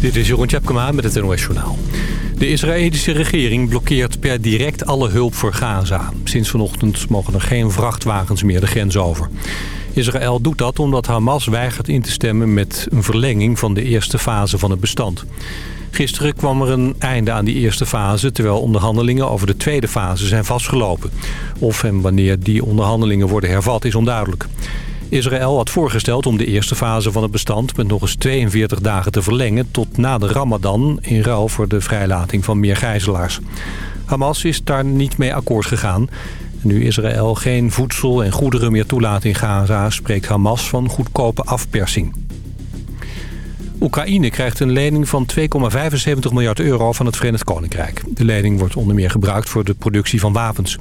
Dit is Jeroen Tjepkema met het NOS Journaal. De Israëlische regering blokkeert per direct alle hulp voor Gaza. Sinds vanochtend mogen er geen vrachtwagens meer de grens over. Israël doet dat omdat Hamas weigert in te stemmen met een verlenging van de eerste fase van het bestand. Gisteren kwam er een einde aan die eerste fase... terwijl onderhandelingen over de tweede fase zijn vastgelopen. Of en wanneer die onderhandelingen worden hervat is onduidelijk. Israël had voorgesteld om de eerste fase van het bestand... met nog eens 42 dagen te verlengen tot na de ramadan... in ruil voor de vrijlating van meer gijzelaars. Hamas is daar niet mee akkoord gegaan. Nu Israël geen voedsel en goederen meer toelaat in Gaza... spreekt Hamas van goedkope afpersing. Oekraïne krijgt een lening van 2,75 miljard euro van het Verenigd Koninkrijk. De lening wordt onder meer gebruikt voor de productie van wapens.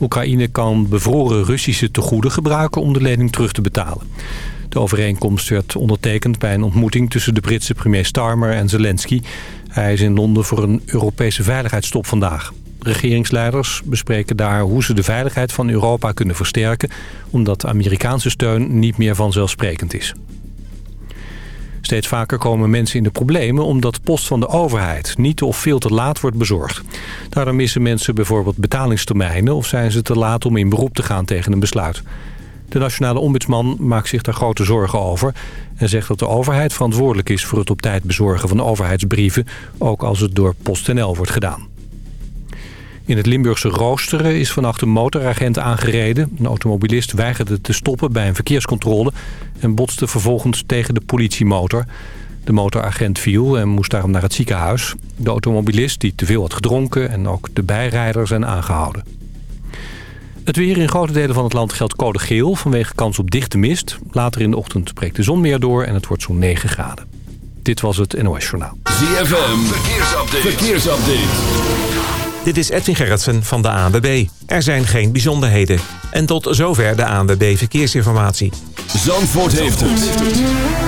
Oekraïne kan bevroren Russische tegoeden gebruiken om de lening terug te betalen. De overeenkomst werd ondertekend bij een ontmoeting tussen de Britse premier Starmer en Zelensky. Hij is in Londen voor een Europese veiligheidstop vandaag. Regeringsleiders bespreken daar hoe ze de veiligheid van Europa kunnen versterken... omdat Amerikaanse steun niet meer vanzelfsprekend is. Steeds vaker komen mensen in de problemen omdat post van de overheid niet of veel te laat wordt bezorgd. Daardoor missen mensen bijvoorbeeld betalingstermijnen of zijn ze te laat om in beroep te gaan tegen een besluit. De nationale ombudsman maakt zich daar grote zorgen over... en zegt dat de overheid verantwoordelijk is voor het op tijd bezorgen van overheidsbrieven... ook als het door PostNL wordt gedaan. In het Limburgse Roosteren is vannacht een motoragent aangereden. Een automobilist weigerde te stoppen bij een verkeerscontrole... en botste vervolgens tegen de politiemotor. De motoragent viel en moest daarom naar het ziekenhuis. De automobilist die te veel had gedronken en ook de bijrijder zijn aangehouden. Het weer in grote delen van het land geldt code geel vanwege kans op dichte mist. Later in de ochtend breekt de zon meer door en het wordt zo'n 9 graden. Dit was het NOS Journaal. ZFM, verkeersupdate. verkeersupdate. Dit is Edwin Gerritsen van de ANWB. Er zijn geen bijzonderheden. En tot zover de ANWB Verkeersinformatie. Zandvoort heeft het.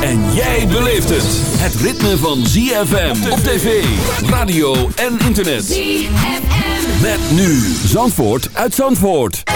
En jij beleeft het. Het ritme van ZFM op tv, radio en internet. ZFM. Met nu Zandvoort uit Zandvoort.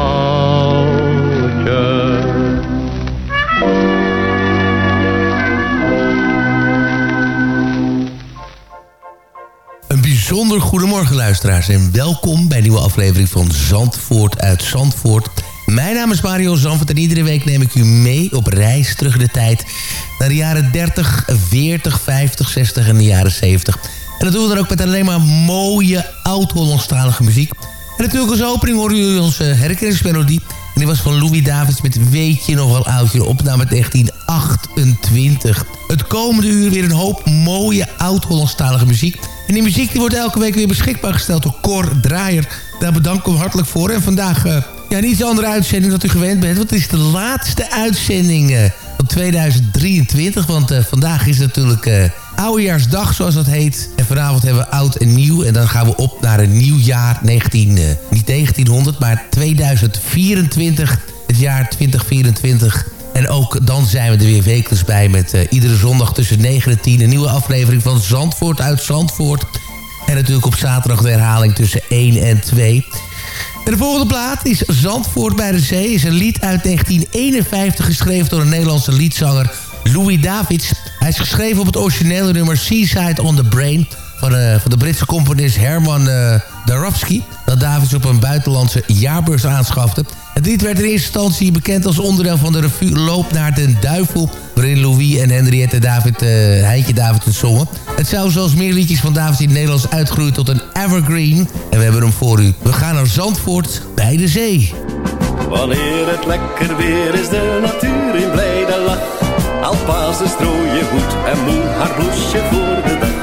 Bijzonder goedemorgen luisteraars en welkom bij een nieuwe aflevering van Zandvoort uit Zandvoort. Mijn naam is Mario Zandvoort en iedere week neem ik u mee op reis terug de tijd naar de jaren 30, 40, 50, 60 en de jaren 70. En dat doen we dan ook met alleen maar mooie oud-Hollandstalige muziek. En natuurlijk als opening horen jullie onze herkenningsmelodie. En die was van Louis Davids met Weet je nog wel oudje, opname 1928. Het komende uur weer een hoop mooie oud-Hollandstalige muziek. En die muziek die wordt elke week weer beschikbaar gesteld door Cor Draaier. Daar bedank ik hem hartelijk voor. En vandaag uh, ja, niet de andere uitzending dat u gewend bent. Want het is de laatste uitzending uh, van 2023. Want uh, vandaag is natuurlijk oudejaarsdag zoals dat heet. En vanavond hebben we oud en nieuw. En dan gaan we op naar een nieuw jaar. 19, niet 1900, maar 2024. Het jaar 2024. En ook dan zijn we er weer wekelijks bij met uh, iedere zondag tussen 9 en 10... een nieuwe aflevering van Zandvoort uit Zandvoort. En natuurlijk op zaterdag de herhaling tussen 1 en 2. En de volgende plaat is Zandvoort bij de Zee. is een lied uit 1951 geschreven door een Nederlandse liedzanger Louis Davids. Hij is geschreven op het originele nummer Seaside on the Brain... van, van de Britse componist Herman uh, Darowski... dat Davids op een buitenlandse jaarbeurs aanschafte... Lied werd in eerste instantie bekend als onderdeel van de revue Loop naar den Duivel... waarin Louis en Henriette David, uh, Heintje David het zongen. Het zou zoals meer liedjes van David in het Nederlands uitgroeien tot een evergreen. En we hebben hem voor u. We gaan naar Zandvoort bij de zee. Wanneer het lekker weer is, de natuur in blijde lach. Alpazen strooien goed en moe haar bloesje voor de dag.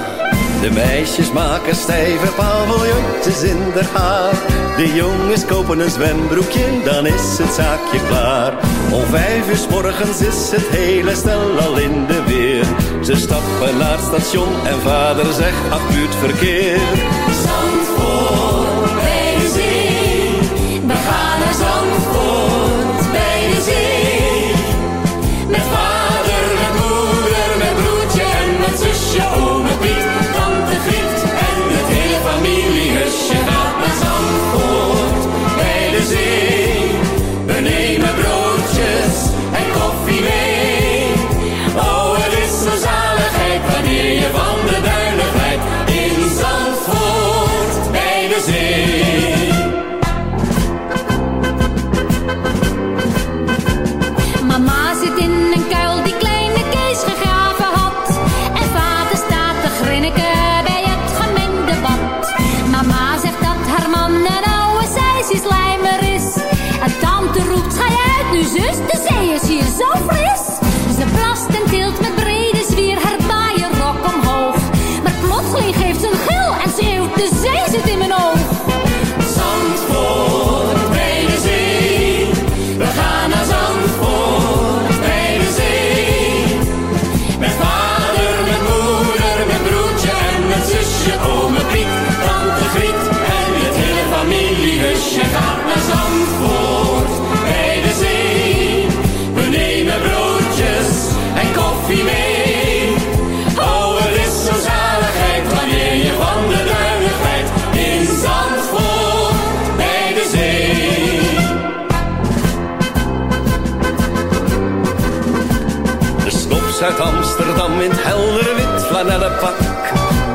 De meisjes maken stijve paviljoentjes in de haar. De jongens kopen een zwembroekje, dan is het zaakje klaar. Om vijf uur s morgens is het hele stel al in de weer. Ze stappen naar het station en vader zegt, ach verkeer. Zandvoort de zee, we gaan naar Zandvoort the same.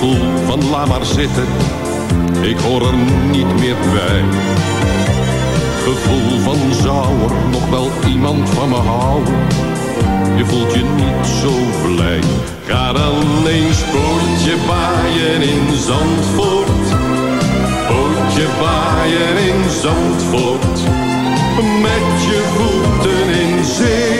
gevoel van laat maar zitten. Ik hoor er niet meer bij. Gevoel van zou er nog wel iemand van me houden. Je voelt je niet zo blij. Ga dan eens baaien in Zandvoort. Pootje baaien in Zandvoort. Met je voeten in zee.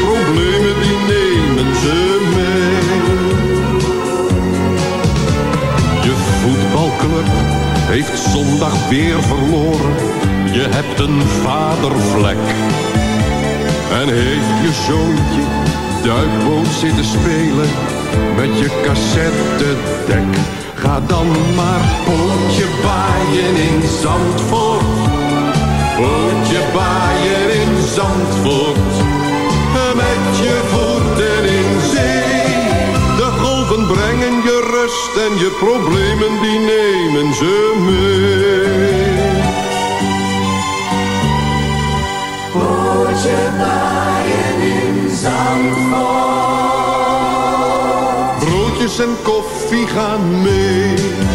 Problemen die nemen ze mee. Je voetbalclub heeft zondag weer verloren. Je hebt een vadervlek. En heeft je zoontje duikboot zitten spelen met je cassettedek. Ga dan maar pootje baaien in Zandvoort. Pootje baaien in Zandvoort. Je voeten in zee. De golven brengen je rust en je problemen die nemen ze mee. Pootje baaien in Zandvoort. Broodjes en koffie gaan mee.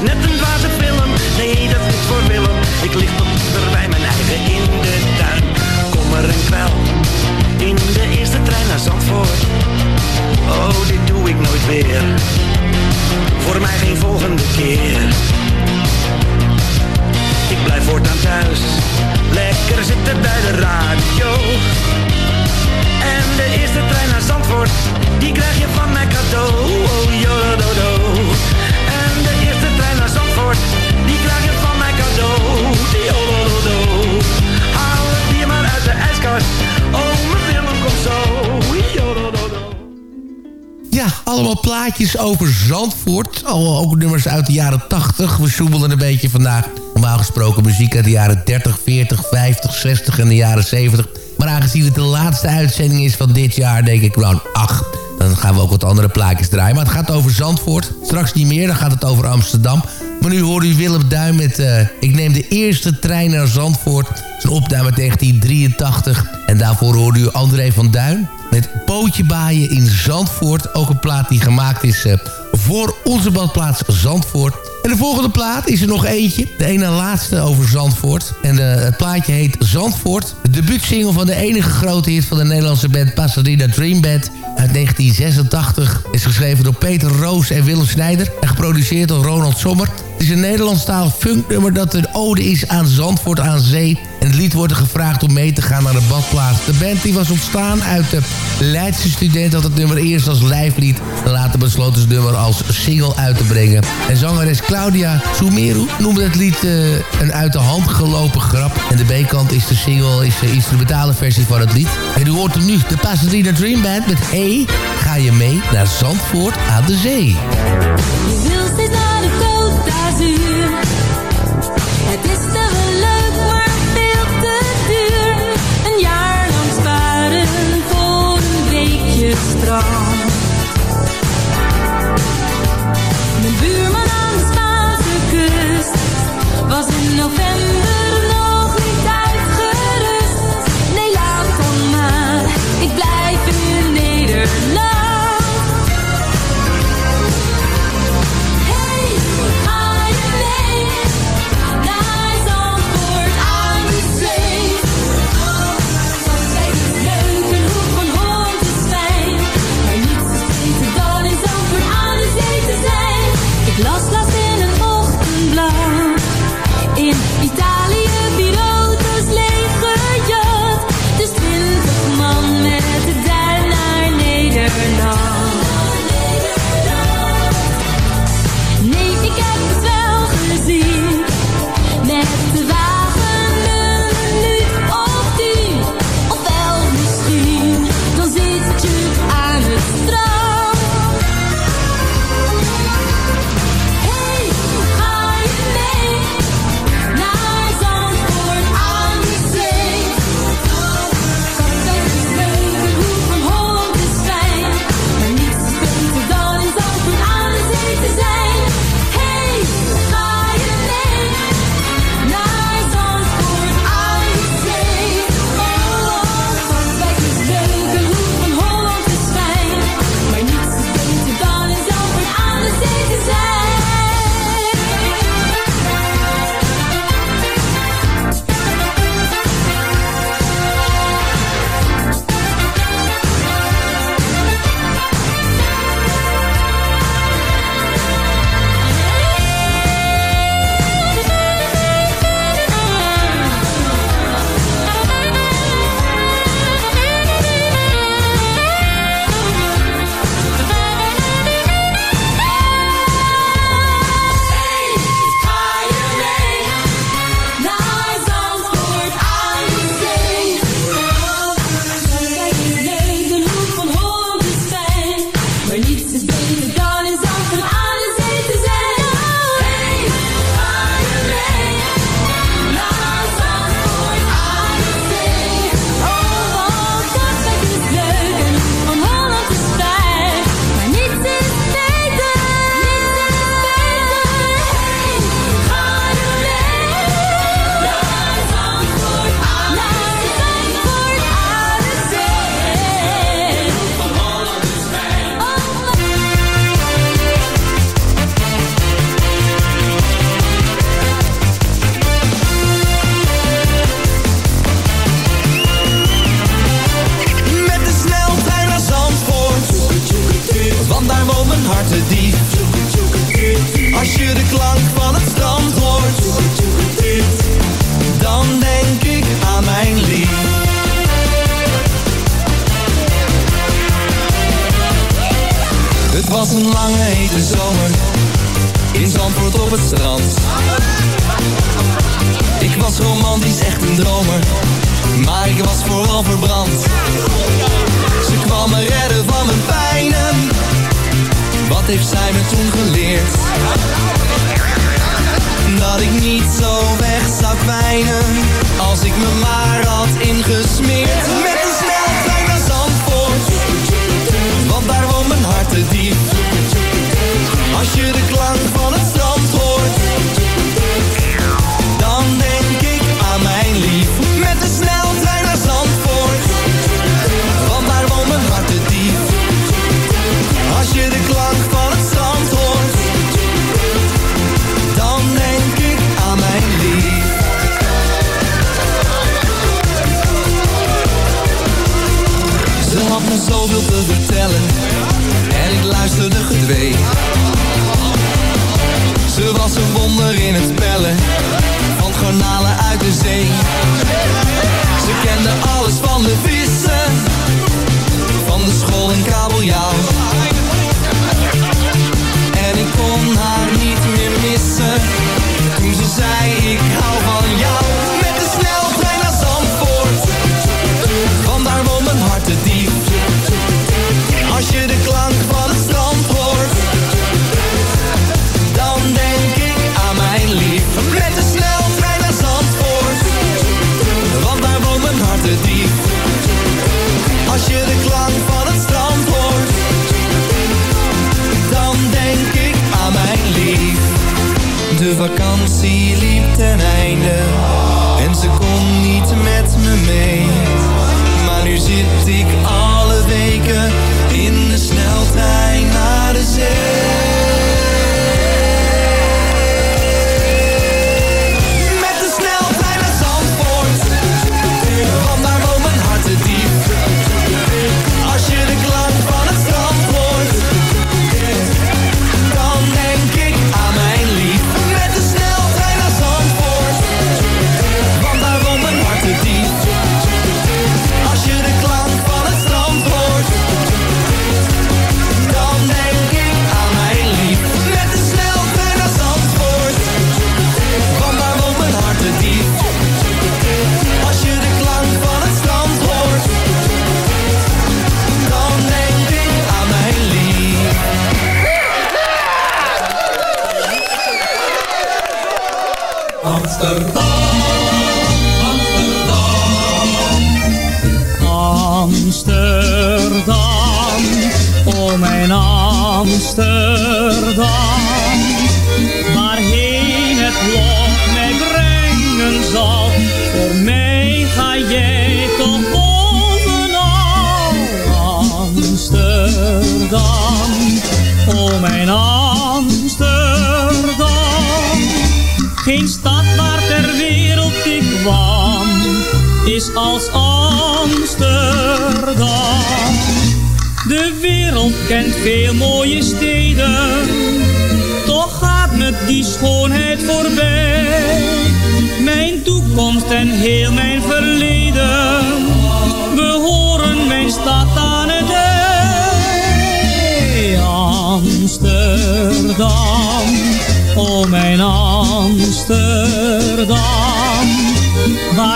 Is net een dwaze film, nee dat is voor Willem. Ik lig tot bij mijn eigen in de tuin. Kom er een kwel, in de eerste trein naar Zandvoort. Oh, dit doe ik nooit weer. Voor mij geen volgende keer. Ik blijf voortaan thuis, lekker zitten bij de radio. En de eerste trein naar Zandvoort, die krijg je van mij plaatjes over Zandvoort. Ook nummers uit de jaren 80. We zoemelen een beetje vandaag. Normaal gesproken muziek uit de jaren 30, 40, 50, 60 en de jaren 70. Maar aangezien het de laatste uitzending is van dit jaar, denk ik, nou, ach, dan gaan we ook wat andere plaatjes draaien. Maar het gaat over Zandvoort. Straks niet meer, dan gaat het over Amsterdam. Maar nu hoort u Willem Duin met... eh, ik neem de eerste trein naar Zandvoort. Zijn opname 1983. En daarvoor hoorde u André van Duin met Pootje Baaien in Zandvoort. Ook een plaat die gemaakt is eh, voor onze badplaats Zandvoort. En de volgende plaat is er nog eentje. De ene laatste over Zandvoort. En eh, het plaatje heet Zandvoort. De debuutsingle van de enige grote hit van de Nederlandse band Pasadena Dream Band uit 1986. Is geschreven door Peter Roos en Willem Snijder. En geproduceerd door Ronald Sommer. Het is een Nederlandstalig funknummer dat een ode is aan Zandvoort aan zee. En het lied wordt er gevraagd om mee te gaan naar de badplaats. De band die was ontstaan uit de Leidse student had het nummer eerst als lijflied. Later besloot het nummer als single uit te brengen. En zangeres Claudia Sumeru noemde het lied eh, een uit de hand gelopen grap. En de B-kant is de single, is de instrumentale versie van het lied. En u hoort hem nu, de Pasadena Dream Band met Hey, ga je mee naar Zandvoort aan de zee. maar ik was vooral verbrand. Ze kwam me redden van mijn pijnen, wat heeft zij me toen geleerd? Dat ik niet zo weg zou pijnen, als ik me maar had ingesmeerd. Met Ze was een wonder in het spellen van garnalen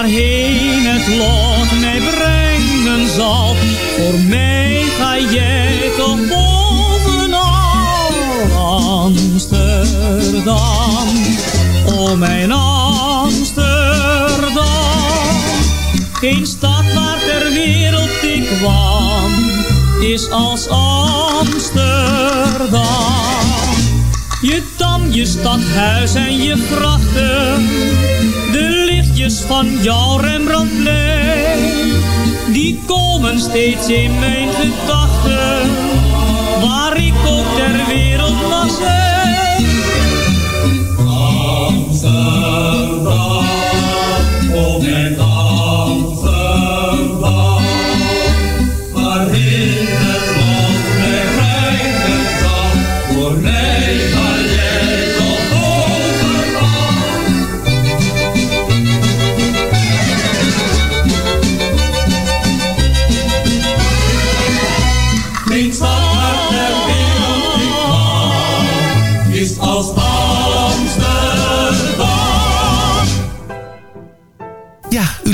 waarheen het lot mij brengen zal. Voor mij ga jij toch bovenal Amsterdam, o mijn Amsterdam. Geen stad waar ter wereld ik kwam, is als Amsterdam. Je dam, je stadhuis en je grachten. De lichtjes van jouw Rembrandtplein. Die komen steeds in mijn gedachten. Waar ik ook ter wereld mag zijn.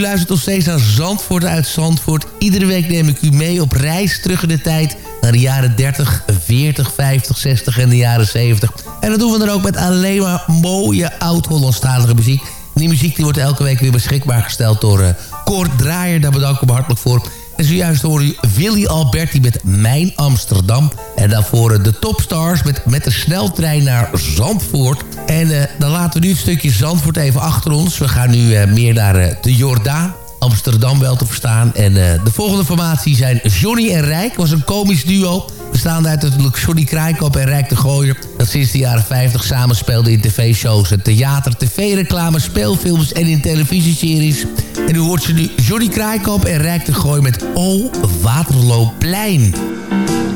U luistert nog steeds aan Zandvoort uit Zandvoort. Iedere week neem ik u mee op reis terug in de tijd... naar de jaren 30, 40, 50, 60 en de jaren 70. En dat doen we dan ook met alleen maar mooie oud-Hollandstalige muziek. Die muziek die wordt elke week weer beschikbaar gesteld door uh, Kort Draaier. Daar bedank ik hem hartelijk voor. En zojuist hoorde u Willy Alberti met Mijn Amsterdam. En daarvoor de Topstars met, met de sneltrein naar Zandvoort. En uh, dan laten we nu een stukje Zandvoort even achter ons. We gaan nu uh, meer naar uh, de Jordaan. Amsterdam wel te verstaan. En de volgende formatie zijn Johnny en Rijk. was een komisch duo. Bestaande uit natuurlijk Johnny Krijkop en Rijk de Gooier. Dat sinds de jaren 50 samenspeelde in tv-shows, theater, tv-reclame, speelfilms en in televisieseries. En u hoort ze nu Johnny Krijkop en Rijk de Gooier met O Waterloopplein.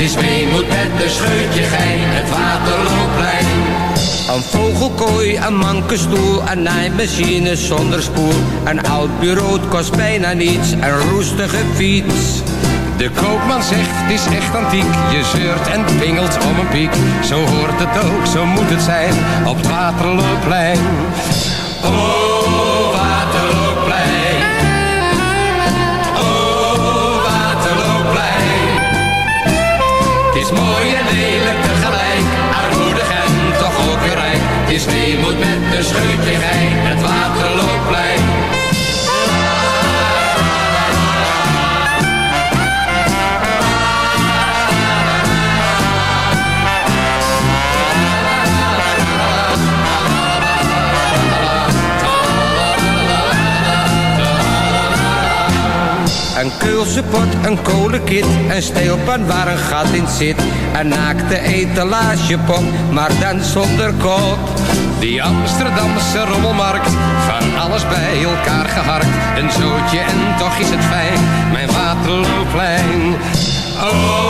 is weemoed met de scheutje gein, het Waterloopplein. Een vogelkooi, een mankenstoel, een naaimachine zonder spoel. Een oud bureau kost bijna niets, een roestige fiets. De koopman zegt, het is echt antiek. Je zeurt en pingelt om een piek. Zo hoort het ook, zo moet het zijn, op het Waterloopplein. Oh, is weemoed met een scheutje gein, het Waterloopplein. Een keulse pot, een kolenkit, een steelpan waar een gat in zit. Een naakte etalagepop, maar dan zonder kop. Die Amsterdamse rommelmarkt, van alles bij elkaar geharkt. Een zootje en toch is het fijn, mijn Waterloopplein. Oh,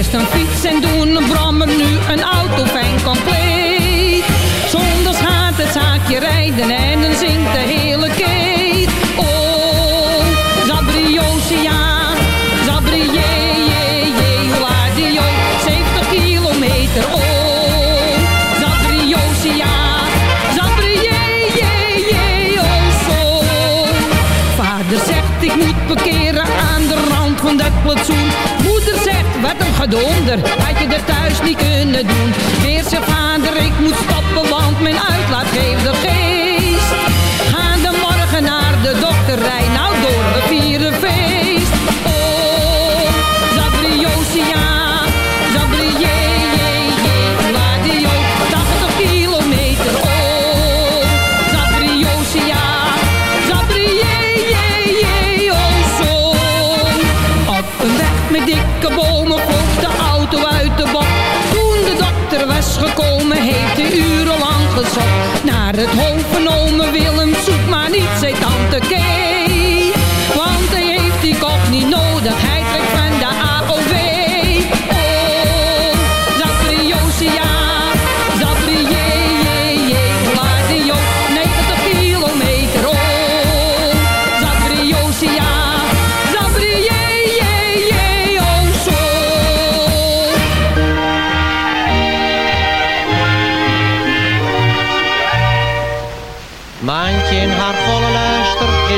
Eerst een fiets en doen een brommer, nu een auto fijn compleet. Zonder gaat het zaakje rijden en dan zingt de hele keet. Oh, Zabriosia, Zabrié, je, je, Ladio, 70 kilometer, oh. Zabriosia, Zabrie, je, je, oh, zo. Vader zegt ik moet parkeren aan de rand van dat platsoen gedonder, had je er thuis niet kunnen doen. Weer zegt vader, ik moet stoppen, want mijn uitlaat geeft er geest. Gaan de morgen naar de dokter, Naar het hoofd genomen, Willem zoekt maar niet, zei tante Kee.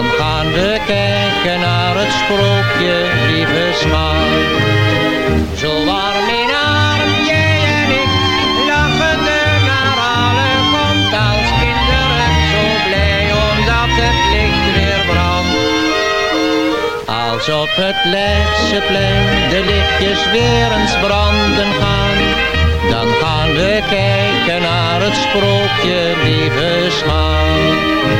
Dan gaan we kijken naar het sprookje, lieve smaak. Zo warm in arm, jij en ik, lachende naar alle komt als kinderen. Zo blij omdat het licht weer brandt. Als op het Leidseplein de lichtjes weer eens branden gaan. Dan gaan we kijken naar het sprookje, lieve schat.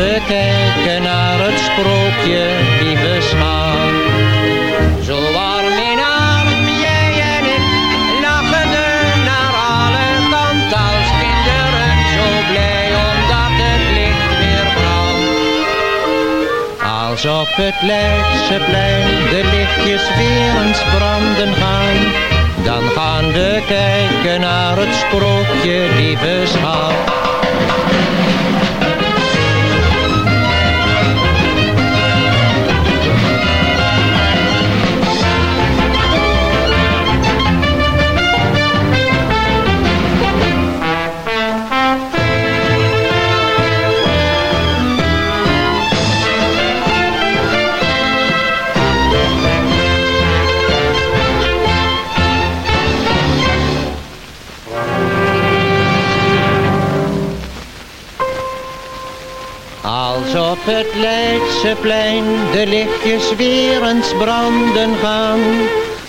We kijken naar het sprookje, lieve schat. Zo warm in arm, jij en ik, lachende naar alle kanten als kinderen. Zo blij omdat het licht weer brandt. Als op het Leidseplein de lichtjes weer eens branden gaan. Dan gaan we kijken naar het sprookje, lieve schat. Als het Leidseplein de lichtjes weer eens branden gaan,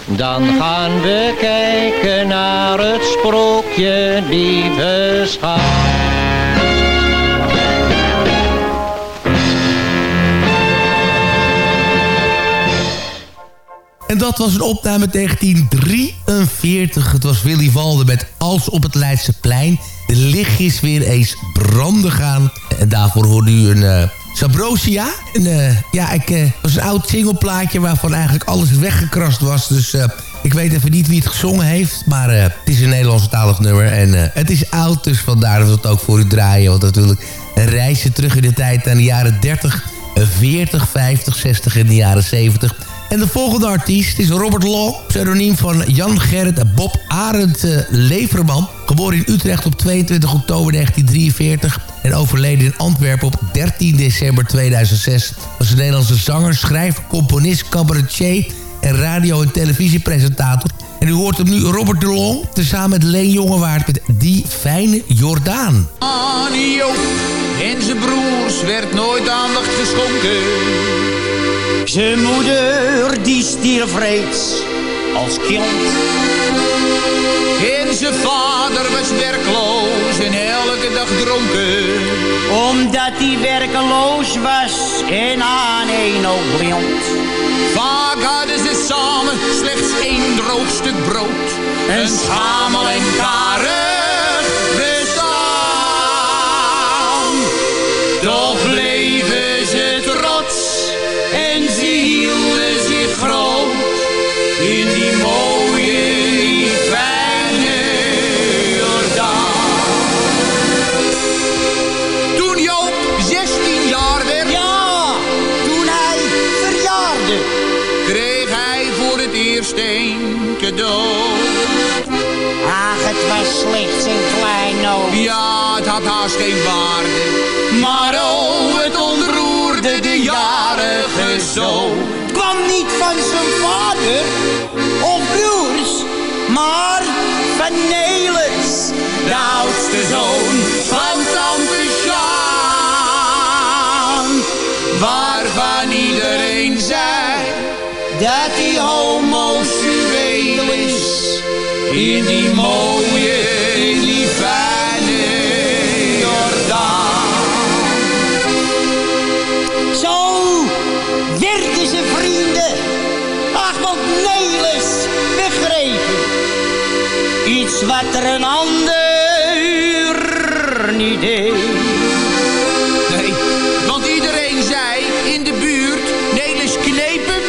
dan gaan we kijken naar het sprookje, lieve schat. En dat was een opname 1943. Het was Willy Walden met Als op het Leidseplein. De lichtjes weer eens branden gaan. En daarvoor hoorde u een eh Sabrosia. Eh, ja, ik, eh, was een oud singleplaatje waarvan eigenlijk alles weggekrast was. Dus eh, ik weet even niet wie het gezongen heeft. Maar het is een Nederlandstalig nummer. En het is oud, dus vandaar dat we het ook voor u draaien. Want natuurlijk reisje terug in de tijd aan de jaren 30... 40, 50, 60 en de jaren 70. En de volgende artiest is Robert Long, pseudoniem van Jan Gerrit Bob Arend Leverman. Geboren in Utrecht op 22 oktober 1943 en overleden in Antwerpen op 13 december 2006. Was een Nederlandse zanger, schrijver, componist, cabaretier en radio- en televisiepresentator. En u hoort hem nu Robert de Long, tezamen met Leen Jongewaard met Die Fijne Jordaan. Anio, En zijn broers werd nooit aandacht geschonken. Zijn moeder die stierf reeds als kind. En zijn vader was werkloos Omdat hij werkeloos was en aan een oog blind. Vaak hadden ze samen slechts één droog stuk brood. Een schamel en karig Ja, het had haast geen waarde. Maar oh, het ontroerde de jarige zoon. Het kwam niet van zijn vader of broers, maar van Nelis, de oudste zoon van tante Sjaan. Waarvan iedereen zei dat hij homoseksueel is. In die mooie, Wat er een ander niet deed. Nee, want iedereen zei in de buurt, Nelis knepen.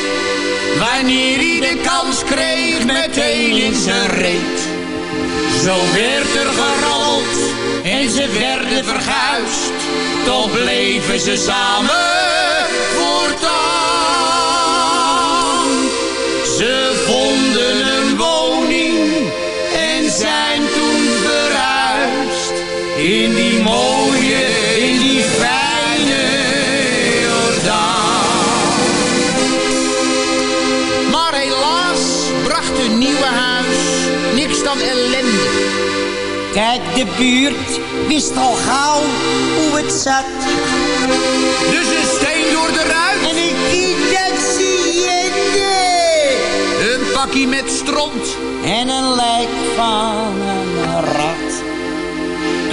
Wanneer hij de kans kreeg, meteen in zijn reet. Zo werd er gerold en ze werden verguisd. Toch bleven ze samen voortaan. In die mooie, in die fijne Jordaan. Maar helaas bracht hun nieuwe huis niks dan ellende. Kijk, de buurt wist al gauw hoe het zat. Dus een steen door de ruit. En ik identifieerde. Een pakje met stront. En een lijk van een rat.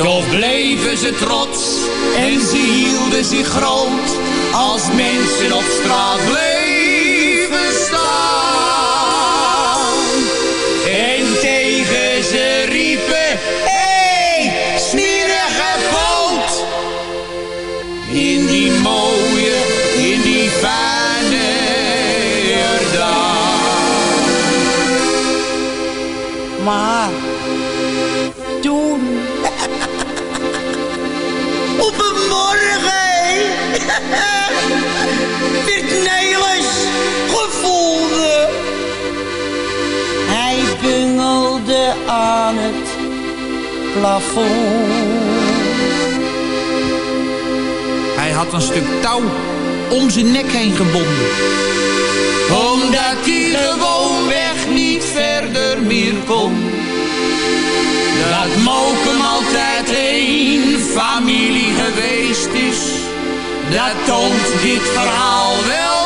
Toch bleven ze trots en ze hielden zich groot. Als mensen op straat bleven Hij had een stuk touw om zijn nek heen gebonden. Omdat hij gewoonweg niet verder meer kon. Dat Mokum altijd één familie geweest is. Dat toont dit verhaal wel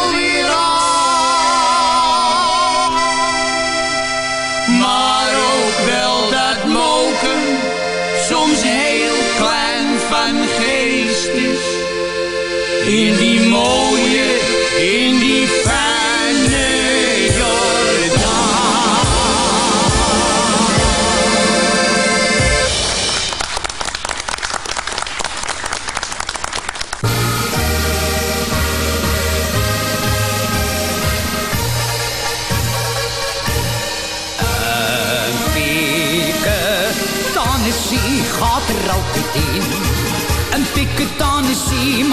In die mooie,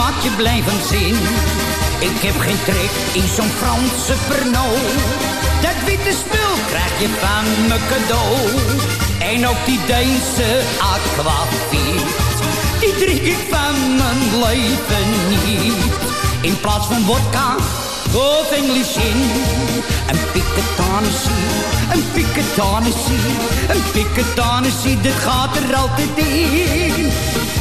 maakt je blijven zin. Ik heb geen trek in zo'n Franse perno. Dat witte spul krijg je van me cadeau. En ook die Deense aquavit. Die drink ik van mijn leven niet. In plaats van vodka of English in. Een piketanissie, een piketanissie, een piketanissie, dit gaat er altijd in.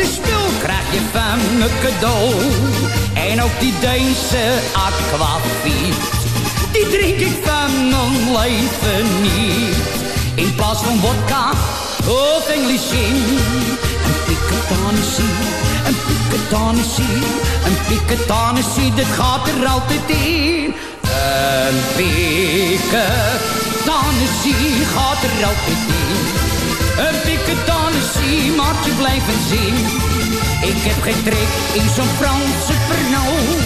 Witte spul krijg je van me cadeau. En ook die Deense aquavit. Die drink ik van mijn leven niet. In plaats van vodka of Englishin. Een piketanissie, een piketanissie, een piketanissie. Dat gaat er altijd in. Een piketanissie gaat er altijd in. Een piketanissie maakt je blijven zin. Ik heb geen trek in zo'n Franse Pernod.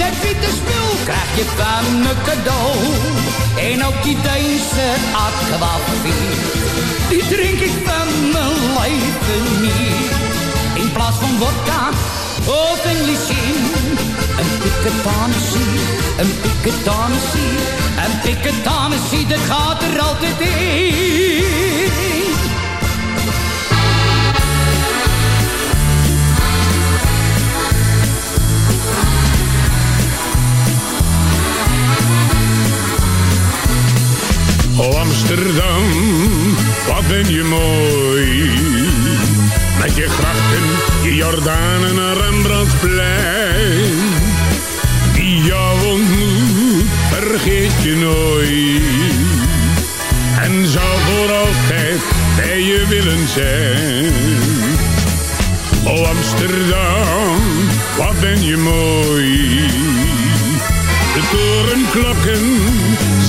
Dat witte spul krijg je van me cadeau. En ook die Deense aquavit. Die drink ik van mijn leven niet. In plaats van vodka of Englishin. Een piketanissie, een piketanissie. Een piketanissie, dat gaat er altijd in. Oh Amsterdam, wat ben je mooi. Met je grachten, je Jordanen en Rembrandtplein. Die jou ontmoet, vergeet je nooit. En zou voor altijd bij je willen zijn. Oh Amsterdam, wat ben je mooi. De torenklokken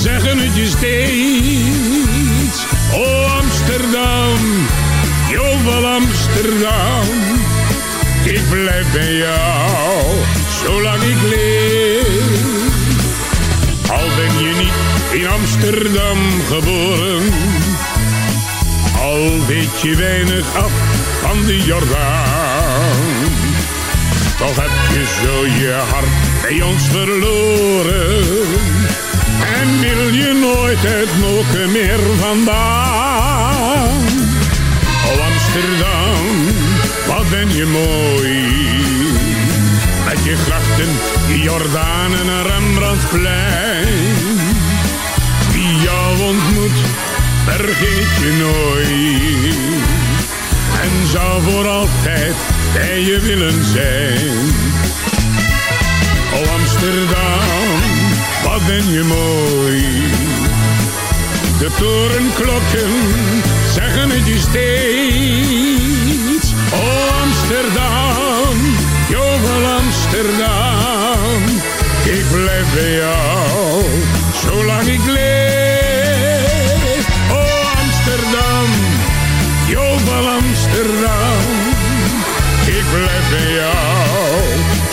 zeggen het je steeds. Oh Amsterdam, jovel Amsterdam. Ik blijf bij jou, zolang ik leef. Al ben je niet in Amsterdam geboren. Al weet je weinig af van de Jordaan. Toch heb je zo je hart bij ons verloren. En wil je nooit het moken meer vandaan. Oh Amsterdam, wat ben je mooi. Met je grachten, Jordaan en Rembrandtplein. Wie jou ontmoet, vergeet je nooit. En zou voor altijd bij je willen zijn. Oh Amsterdam, ben je mooi. De torenklokken zeggen het je steeds. Oh Amsterdam, jovel Amsterdam. Ik blijf bij jou, zolang ik leef. Oh Amsterdam, jovel Amsterdam. Ik blijf bij jou,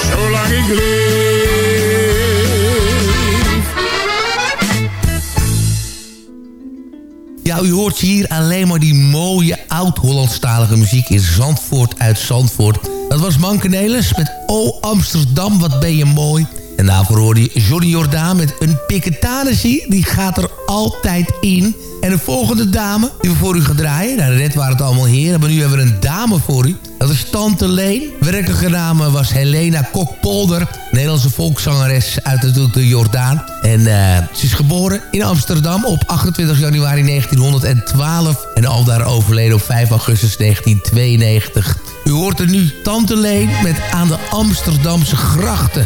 zolang ik leef. Ja, u hoort hier alleen maar die mooie oud-Hollandstalige muziek in Zandvoort uit Zandvoort. Dat was Mankenelis met O Amsterdam, wat ben je mooi. En daarvoor hoorde je Johnny Jordaan met een piketanissie. Die gaat er altijd in. En de volgende dame die we voor u gaan draaien. Nou, net waren het allemaal heren, maar nu hebben we een dame voor u. Tante Leen. Werkelijke was Helena Kokpolder. Nederlandse volkszangeres uit de Jordaan. En eh, ze is geboren in Amsterdam op 28 januari 1912. En al daar overleden op 5 augustus 1992. U hoort er nu Tante Leen met Aan de Amsterdamse Grachten.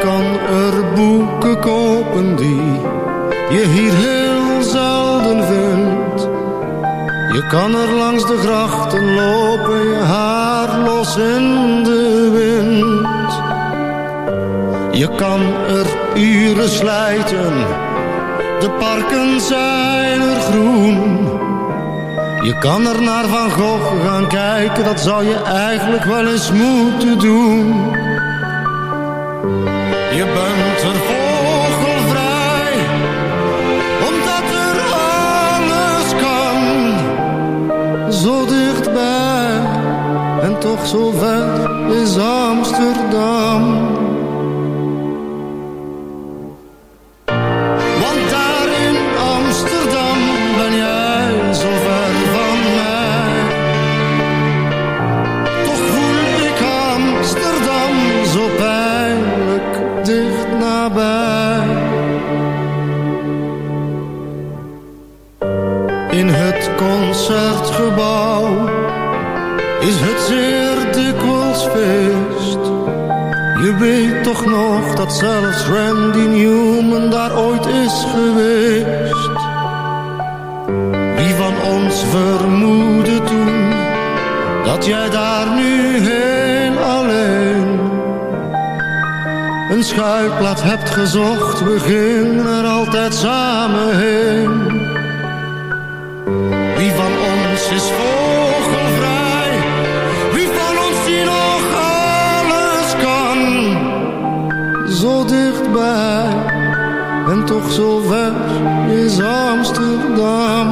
kan er boeken kopen die je hier heel zelden vindt. Je kan er langs de grachten lopen, je haar los in de wind. Je kan er uren slijten, de parken zijn er groen. Je kan er naar Van Gogh gaan kijken, dat zou je eigenlijk wel eens moeten doen. Je bent er vogelvrij, omdat er alles kan. Zo dichtbij en toch zo ver is Amsterdam. Concertgebouw is het zeer dikwijls feest. Je weet toch nog dat zelfs Randy Newman daar ooit is geweest. Wie van ons vermoedde toen dat jij daar nu heel alleen een schuilplaats hebt gezocht? We gingen er altijd samen heen. Zo ver is Amsterdam.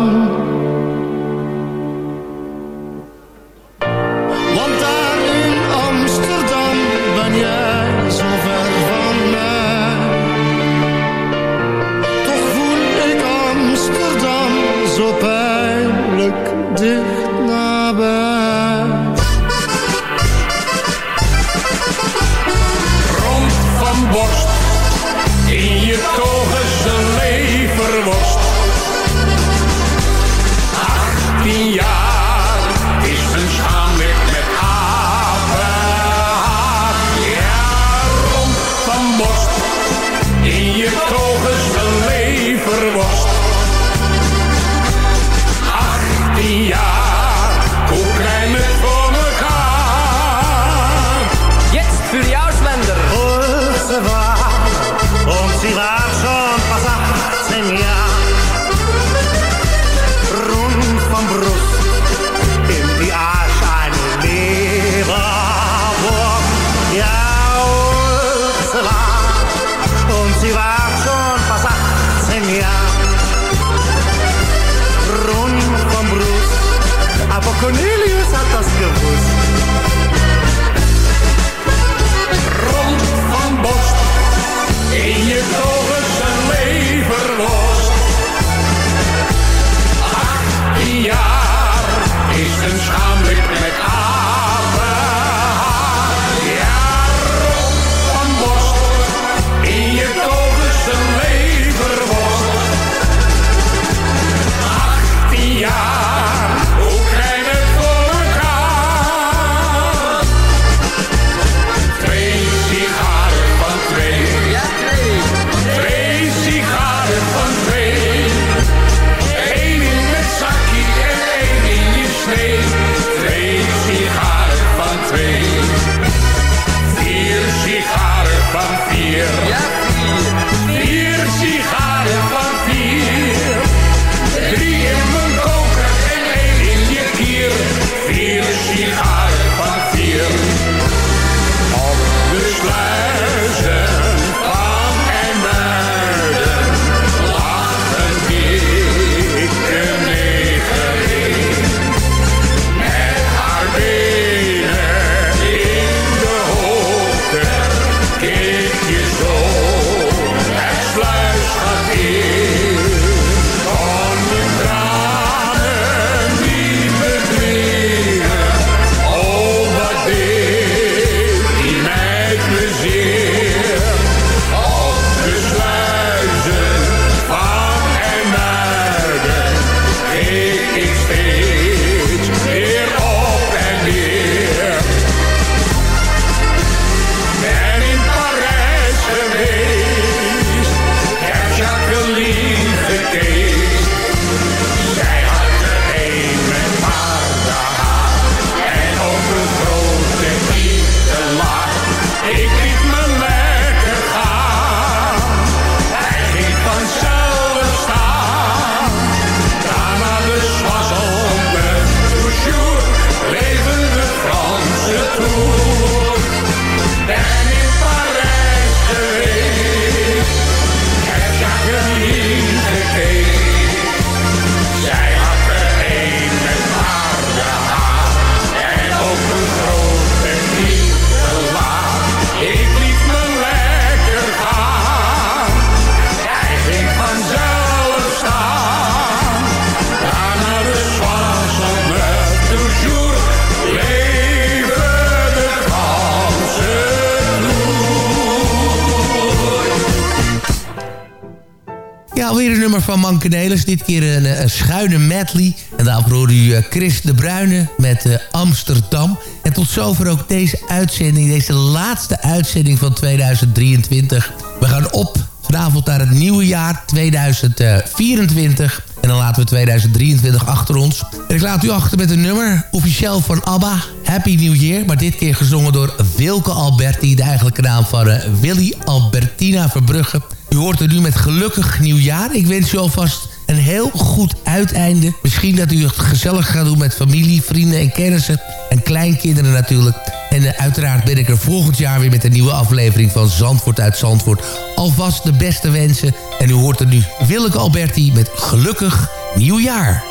Ja, alweer een nummer van Mankenelis. Dit keer een, een schuine medley. En daarvoor hoorde u eh, Chris de Bruyne met uh, Amsterdam. En tot zover ook deze uitzending. Deze laatste uitzending van 2023. We gaan op vanavond naar het nieuwe jaar 2024. En dan laten we 2023 achter ons. En ik laat u achter met een nummer, officieel van ABBA. Happy New Year, maar dit keer gezongen door Wilke Alberti... de eigenlijke naam van Willy Albertina Verbrugge. U hoort er nu met gelukkig nieuwjaar. Ik wens u alvast een heel goed uiteinde. Misschien dat u het gezellig gaat doen met familie, vrienden en kennissen. En kleinkinderen natuurlijk. En uh, uiteraard ben ik er volgend jaar weer met een nieuwe aflevering van Zandvoort uit Zandvoort. Alvast de beste wensen. En u hoort er nu Willeke Alberti met gelukkig nieuwjaar.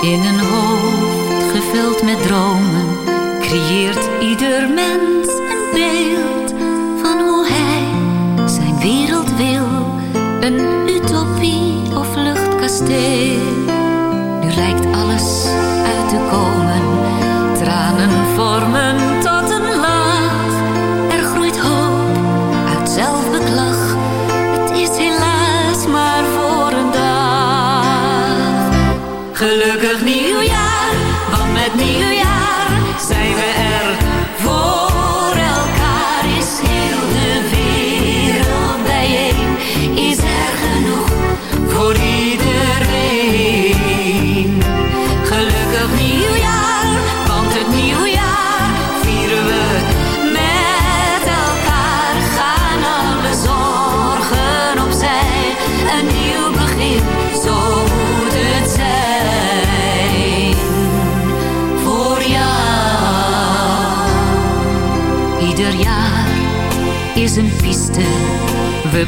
In een hoofd gevuld met dromen creëert ieder mens een beeld van hoe hij wereld wil. Een utopie of luchtkasteel. Nu lijkt alles uit te komen, tranen vormen tot een lach. Er groeit hoop uit zelfbeklag. Het is helaas maar voor een dag.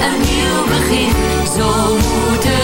een nieuw begin, zo moet het